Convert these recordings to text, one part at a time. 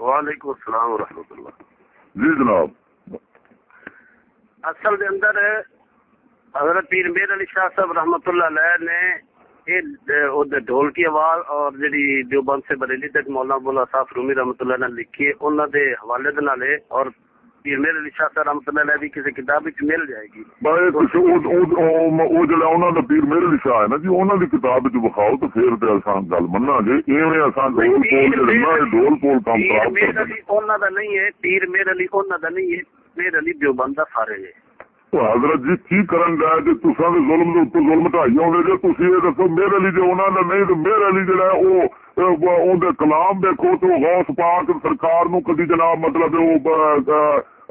وعلیکم السلام ورحمۃ اللہ۔ جی جناب۔ اصل دے اندر حضرت پیر میر علی شاہ صاحب رحمۃ اللہ علیہ نے ڈھول کی آواز اور جڑی دیوبند سے بریلی تک مولانا بولا صاحب رومی رحمت اللہ نے لکھی ہے انہوں دے حوالے دے اور پیر میر علی شاہ صاحب رحمت اللہ علیہ بھی کسی کتاب وچ مل جائے گی۔ بھائی کچھ وہ جڑا انہوں دا پیر میر علی شاہ ہے نا جی دی کتاب وچ بخاؤ تو پھر تے گل مننا جی۔ ایویں ڈھول پول ہے کام خراب کر دا نہیں ہے پیر میر علی دا نہیں ہے میر علی دیوبند دا فارغ ہے۔ تو حضرت جی کی کرن گئے جی تسا دے ظلم دے اوپر ظلم ٹائی آؤں جی تسی یہ دسو میرے علی جی انہوں نے نہیں تو میرے علی جڑا ہے وہ اون دے کلام دیکھو تو غوث پاک سرکار نو کدی جناب مطلب وہ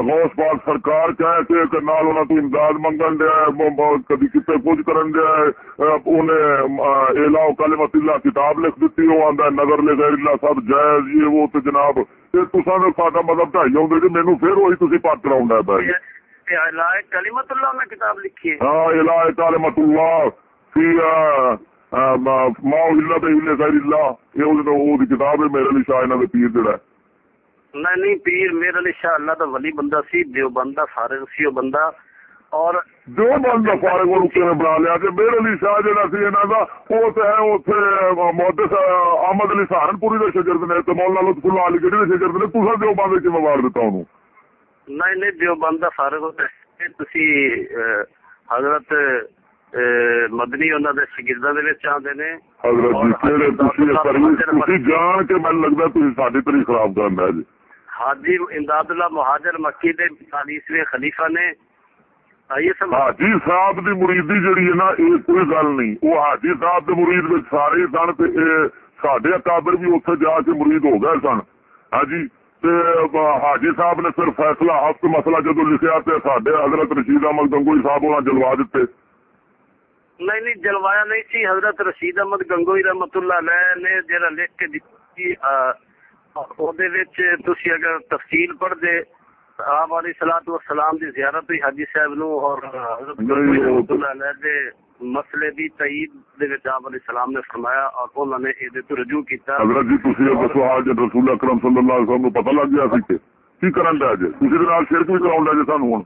غوث پاک سرکار کہہ کے کہ نال انہاں تو امداد منگن دیا کدی کتے کچھ کرن دیا انہیں الا کلمت اللہ کتاب لکھ دیتی وہ آندا نظر لے غیر اللہ سب جائز یہ وہ تے جناب یہ تسا نے ساڈا مذہب ٹائی آؤں جی مینوں پھر وہی تسی پٹ کراوندا ہے بھائی کلیمت اللہ میں کتاب لکھی ہے۔ ہاں کلمت اللہ فی ما غیر اللہ۔ یہ وہ کتاب ہے میرے لیے شاہ انہاں دے پیر جڑا ہے۔ نہیں نہیں پیر میرے علی شاہ اللہ دا ولی بندہ سی دیوبند دا فارغ سی وہ بندہ۔ اور جو بندہ فارغ اور کیویں بنا لیا کہ میرے لیے شاہ جڑا سی انہاں دا وہ تے ہے اوتھے محدث احمد علی سہارنپوری دے شاگرد نے تے مولانا لطف اللہ علی گڑھی دے شاگرد نے تساں جو بندے کیویں وار دیتا انہوں؟ نہیں نہیں دیوبند دا فارغ ہوتا ہے تسی حضرت مدنی انہاں دے شاگرداں دے وچ آندے نے۔ حضرت جی کہڑے تسی سروس تسی جان کے من لگدا تسی ساڈی تری خراب کرنا ہے جی۔ حاجی امداد اللہ مہاجر مکی دے 40ویں خلیفہ نے۔ یہ سب۔ حاجی صاحب دی مریدی جڑی ہے نا یہ کوئی گل نہیں۔ وہ حاجی صاحب دے مرید وچ سارے سن تے ساڈے اکابر بھی اوتھے جا کے مرید ہو گئے سن۔ ہاں جی حاجی صاحب نے صرف فیصلہ ہفت مسئلہ جدو لکھیا تے ساڈے حضرت رشید احمد گنگوئی صاحب انہاں جلوا دیتے نہیں نہیں جلوایا نہیں سی۔ حضرت رشید احمد گنگوئی رحمت اللہ علیہ نے جڑا لکھ کے دتی اودے وچ تسی اگر تفصیل پڑھ دے آپ علیہ الصلوۃ والسلام دی زیارت ہوئی حاجی صاحب نو اور حضرت گنگوئی رحمت اللہ علیہ دے مسئلے دی تائید دے وچ آپ علیہ السلام نے فرمایا اور انہوں نے اے تو رجوع کیتا۔ حضرت جی تسی دسو آج رسول اکرم صلی اللہ علیہ وسلم نو پتہ لگ گیا سی کہ کی کرن دا جے تسی دے نال شرک بھی کراون دا جے سانو ہن۔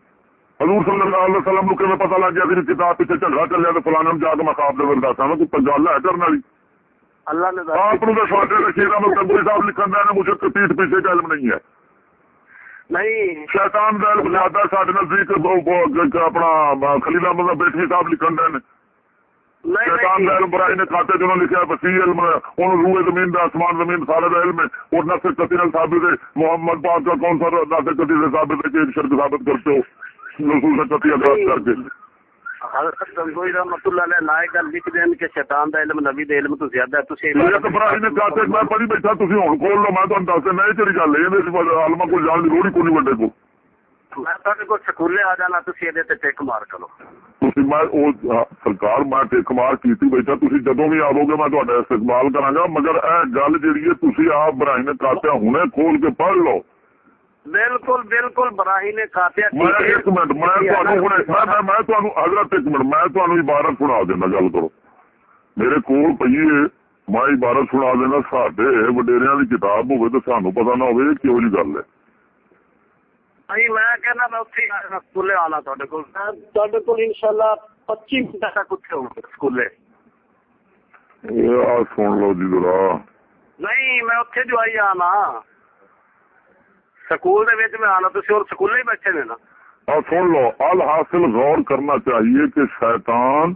حضور صلی اللہ علیہ وسلم نو کیویں پتہ لگ گیا کہ کتاب پیچھے جھگڑا چلیا تے فلاں جا کے مخاف دے وردا سانو کوئی پنجال ہے کرن والی۔ اللہ نے آپ ساڈے رشید احمد گنگوئی صاحب لکھن دا نے مجھے پیٹ پیچھے کا علم نہیں ہے۔ نہیں۔ شیطان دا علم زیادہ ساڈے نزدیک اپنا خلیل احمد بیٹھی صاحب لکھن دے نے۔ شیطان دا علم برائی نے کھاتے جو لکھا وسیع علم ان روئے زمین دا آسمان زمین سارے دا علم ہے۔ اور نصر کثیر ثابت ہے۔ محمد پاک کا کون سا نصر کثیر ثابت ہے کہ شرک ثابت کرتے ہو۔ رسول سے کثیر اگراس کر کے۔ حضرت گنگوئی رحمت اللہ علیہ نائے گل لکھ دین کہ شیطان دا علم نبی دے علم تو زیادہ ہے تسی یہ برائی نے کھاتے میں پڑھی بیٹھا تسی ہن کھول لو میں تانوں دس نہیں تیری گل ہے؟ اس عالمہ کو جان دی لوڑ ہی کوئی بندے کو؟ گا مگر اے گل جڑی ہے تسی آپ برائی نے کھاتے ہنے کھول کے پڑھ لو بالکل بالکل براہی نے میں ایک منٹ میں تانوں ہنے میں میں تانوں حضرت ایک منٹ میں تانوں عبارت سنا دینا گل کرو میرے کول پئی ہے میں عبارت سنا دینا ساڈے وڈیریاں دی کتاب ہوے تے سانو پتہ نہ ہوے کیوں جی گل ہے بھائی میں کہنا میں اتنے آنا سکولے آنا تھوڑے کو تھوڑے کو انشاءاللہ پچی منٹ تک اتنے ہوں سکولے آ سن لو جی ذرا۔ نہیں میں اتنے جو آئی آنا سکول دے وچ میں آنا تسی اور سکولے ہی بیٹھے نے نا اور سن لو الحاصل غور کرنا چاہیے کہ شیطان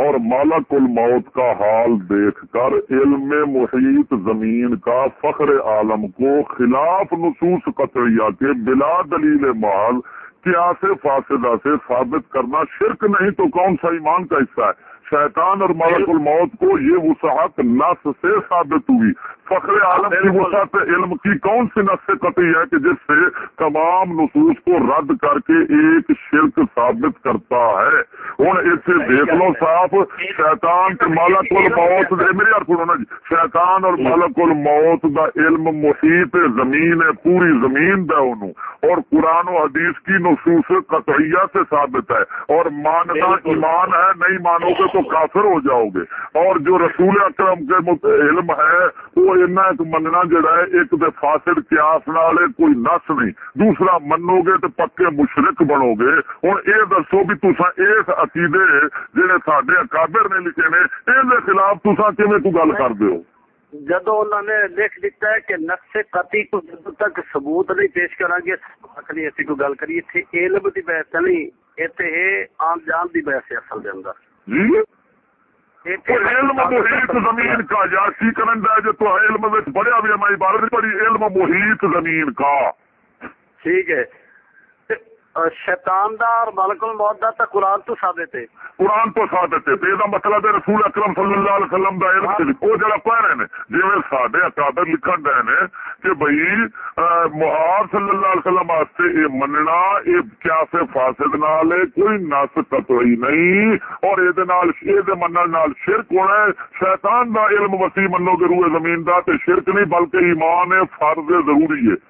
اور مالک الموت کا حال دیکھ کر علم محیط زمین کا فخر عالم کو خلاف نصوص قطعیہ کے بلا دلیل مال کیا سے فاصدہ سے ثابت کرنا شرک نہیں تو کون سا ایمان کا حصہ ہے؟ شیطان اور مالک الموت کو یہ وسعت نس سے ثابت ہوئی۔ فخر عالم کی وسعت علم کی کون سی نس سے قطعی ہے کہ جس سے تمام نصوص کو رد کر کے ایک شرک ثابت کرتا ہے؟ ہوں اسے دیکھ لو صاف شیطان کے مالک الموت میری یار سنو نا جی شیطان اور مالک الموت دا علم محیط زمین ہے پوری زمین دا انہوں۔ اور قرآن و حدیث کی نصوص قطعیہ سے ثابت ہے۔ اور ماننا ایمان ہے نہیں مانو گے تو کافر ہو جاؤ گے۔ اور جو رسول اکرم کے علم ہے وہ اینا ایک مننا جڑا ہے ایک تے فاسد قیاس نال کوئی نس نہیں دوسرا منو گے تے پکے مشرک بنو گے ہن اے دسو بھی تساں اس عقیدے جڑے ساڈے اکابر نے لکھے نے اے خلاف تساں کیویں کو گل کردے ہو جدو انہوں نے لکھ دیتا ہے کہ نقش قطعی کو جدو تک ثبوت نہیں پیش کرا گے اکھلی ایسی کو گل کریے تھے علم دی بحث نہیں ایتھے ہے عام جان دی بحث ہے اصل دے اندر جی علم محیط زمین کا یا کی زمین کا۔ ٹھیک ہے۔ شیطان دا اور ملک الموت دا تا قرآن تو ثابت ہے قرآن تو ثابت ہے تے دا مطلب ہے رسول اکرم صلی اللہ علیہ وسلم دا علم ہاں۔ سے او جڑا کہہ رہے نے جویں ساڈے اکابر لکھن دے نے کہ بھئی محاب صلی اللہ علیہ وسلم واسطے اے مننا اے کیا سے فاسد نال کوئی ناس تطوی نہیں۔ اور اے دے نال اے دے منن نال شرک ہونا ہے۔ شیطان دا علم وسیع منو کہ روح زمین دا تے شرک نہیں بلکہ ایمان ہے فرض ضروری ہے۔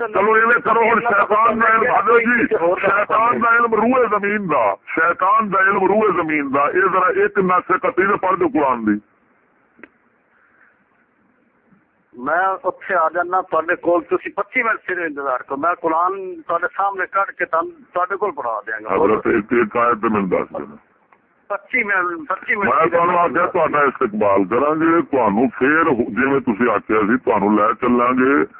چلو کرو شیطان دا علم جی۔ روح زمین دا۔ اے ذرا ایک قطعی پڑھ دو قرآن دی۔ میں آ جانا کول تسی 25 منٹ سے انتظار کرو۔ میں قرآن سامنے کٹ کے کول پڑھا دیاں گا۔ حضرت ایک ایک آیت میں دس دینا۔ 25 منٹ 25 منٹ میں تہاڈا استقبال کراں گے تانوں پھر جویں تسی آکھیا سی تانوں لے چلاں گے۔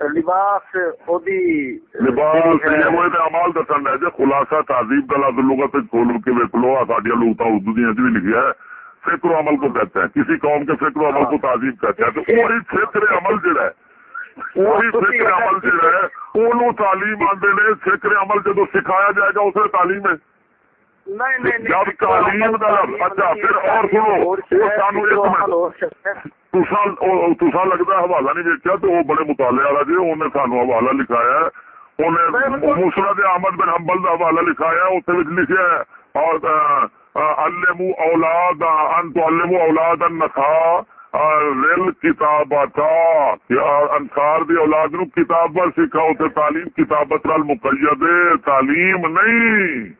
لباس لباس عمل کو کہتے ہیں۔ کسی قوم کے فکر عمل کو تہذیب کہتے ہیں۔ وہی فکر عمل جڑا ہے۔ وہی فکر عمل جڑا ہے۔ انہوں تعلیم آتے نے فکر عمل جدو سکھایا جائے گا اسے تعلیم ہے۔ جب تعلیم اچھا پھر اور سنو سانو ایک منٹ۔ تسا لگتا حوالہ نہیں دیکھا تو وہ بڑے مطالعے والا جی انہیں سانو حوالہ لکھایا مسرت احمد بن حنبل دا حوالہ لکھایا اتنے لکھیا ہے اور علم اولاد ان تو علم اولاد النخا رل کتابتا انصار دی اولاد نو کتاب سکھا تے تعلیم کتابت نال مقید تعلیم نہیں۔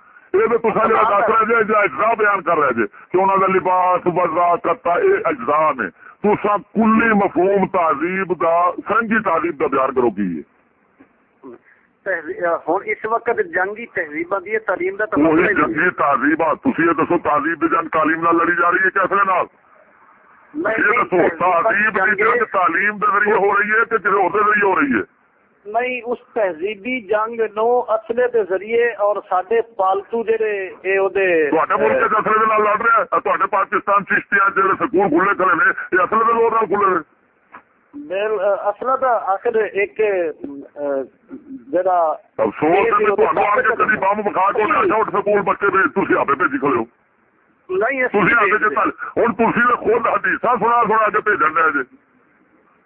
یہ تو جی، بیان کر رہے جی کہ انہوں لباس وزا یہ اجزاء نے تسا کلی مفہوم تہذیب دا سنجی تہذیب دا بیان کرو کی اس وقت جنگی تعلیم تہذیب دی جنگ تعلیم نال لڑی تعلیم ہو رہی ہے ذریعے ہو رہی ہے؟ نہیں اس تہذیبی جنگ نو اصلے دے ذریعے اور ساڈے پالتو جڑے اے او دے تہاڈے ملک دے اصلے دے نال لڑ رہے ہیں تہاڈے پاکستان چشتیاں جڑے سکول کھلے کھلے نے اے اصلے دے لوڑ نال کھلے نے؟ بل اصل دا اخر ایک جڑا افسوس ہے تہاڈے آ کے کدی بم بکھا کے نہ اٹھ سکول بچے دے تسی اپے بھیجی کھلے ہو۔ نہیں اس تسی اگے تے ہن تسی خود حدیثاں سنا سنا کے بھیجن دے جی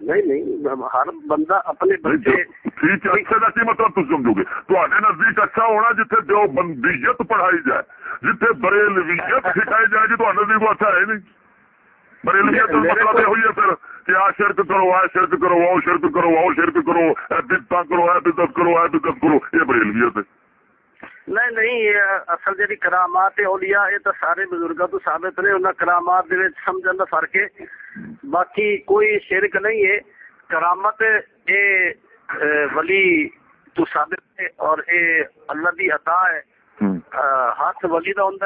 نہیں نہیں ہر بندہ اپنے بچے اچھے کا کی مطلب تم سمجھو گے؟ تے نزدیک اچھا ہونا جتھے جو بندیت پڑھائی جائے جتھے بریلویت سکھائی جائے جی تو نزدیک وہ اچھا ہے نہیں۔ بریلویت مطلب یہ ہوئی ہے پھر کہ آ شرک کرو آ شرک کرو آؤ شرک کرو آؤ شرک کرو اے کرو اے کرو اے کرو یہ بریلویت ہے۔ نہیں نہیں یہ اصل جی کرامات اولیاء یہ تو سارے بزرگاں تو ثابت نے انہوں کرامات دے وچ سمجھن دا فرق ہے۔ باقی کوئی شرک نہیں ہے۔ کرامت اے ولی تو ثابت ہے اور اے اللہ دی عطا ہے۔ ہاتھ ولی دا ہوندا